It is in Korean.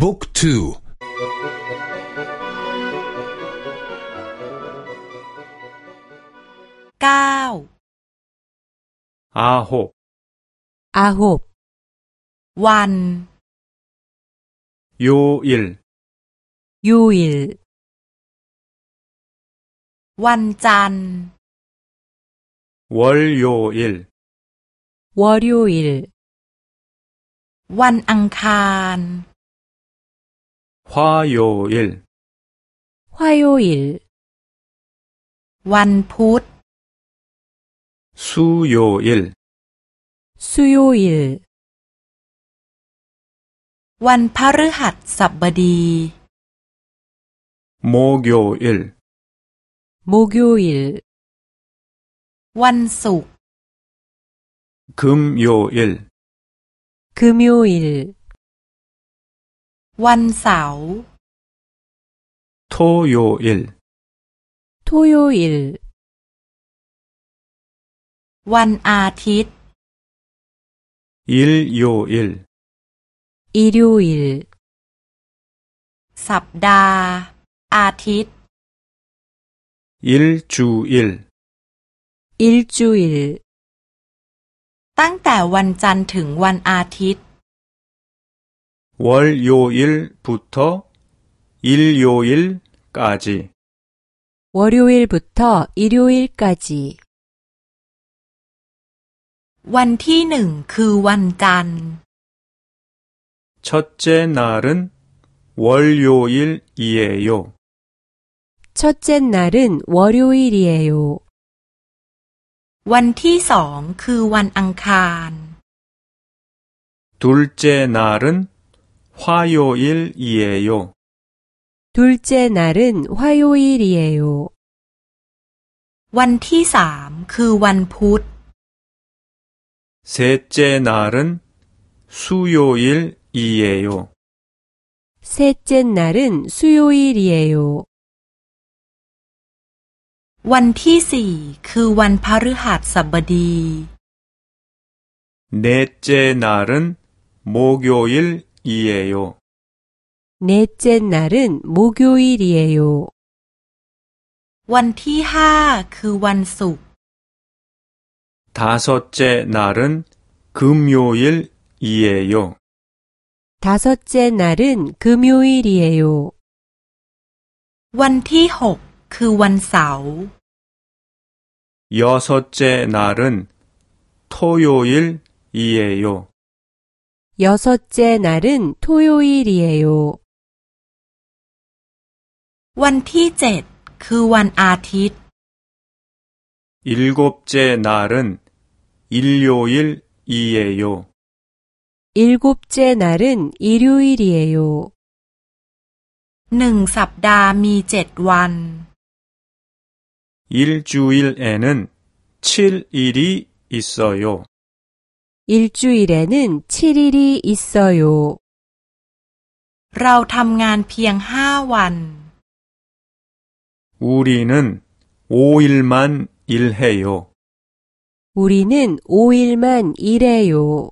บุ๊กทูเก้าอาหกอาหกวันยูอิลยูอิลวันจันทร์วอลยูอิลวอลยูอิลวันอังคาร 화요일. 화요일. 완풋. 수요일. 수요일. 완파르핫삽바디. 목요일. 목요일. 완숙. 금요일. 금요일. วันเสาร์ 토요일, 토요일, วันอาทิตย์ 일요일, 일요일, สัปดาห์ อาทิตย์ 일주일, 일주일, ตั้งแต่วันจันทร์ถึงวันอาทิตย์ 월요일부터 일요일까지, 월요일부터 일요일까지, วันที่หนึ่งคือวันจันทร์ 첫째 날은 월요일이에요. 첫째 날은 월요일이에요. วันที่สองคือวันอังคาร 둘째 날은 화요일이에요. 둘째 날은 화요일이에요. วันที่สามคือวันพุธ 셋째 날은 수요일이에요. 셋째 날은 수요일이에요. วันที่สี่คือวันพฤหัสบดี 넷째 날은 목요일 이에요. 넷째 날은 목요일이에요. วันที่ห้าคือวันศุกร์ 다섯째 날은 금요일이에요. 다섯째 날은 금요일이에요. วันที่หกคือวันเสาร์ 여섯째 날은 토요일이에요. 여섯째 날은 토요일이에요. วันที่เจ็ดคือวันอาทิตย์ 일곱째 날은 일요일이에요. 일곱째 날은 일요일이에요. หนึ่งสัปดาห์มีเจ็ดวัน 일주일에는 7일이 있어요. 일주일에는 7일이 있어요. เราทำงานเพียงห้าวัน 우리는 5일만 일해요. 우리는 5일만 일해요.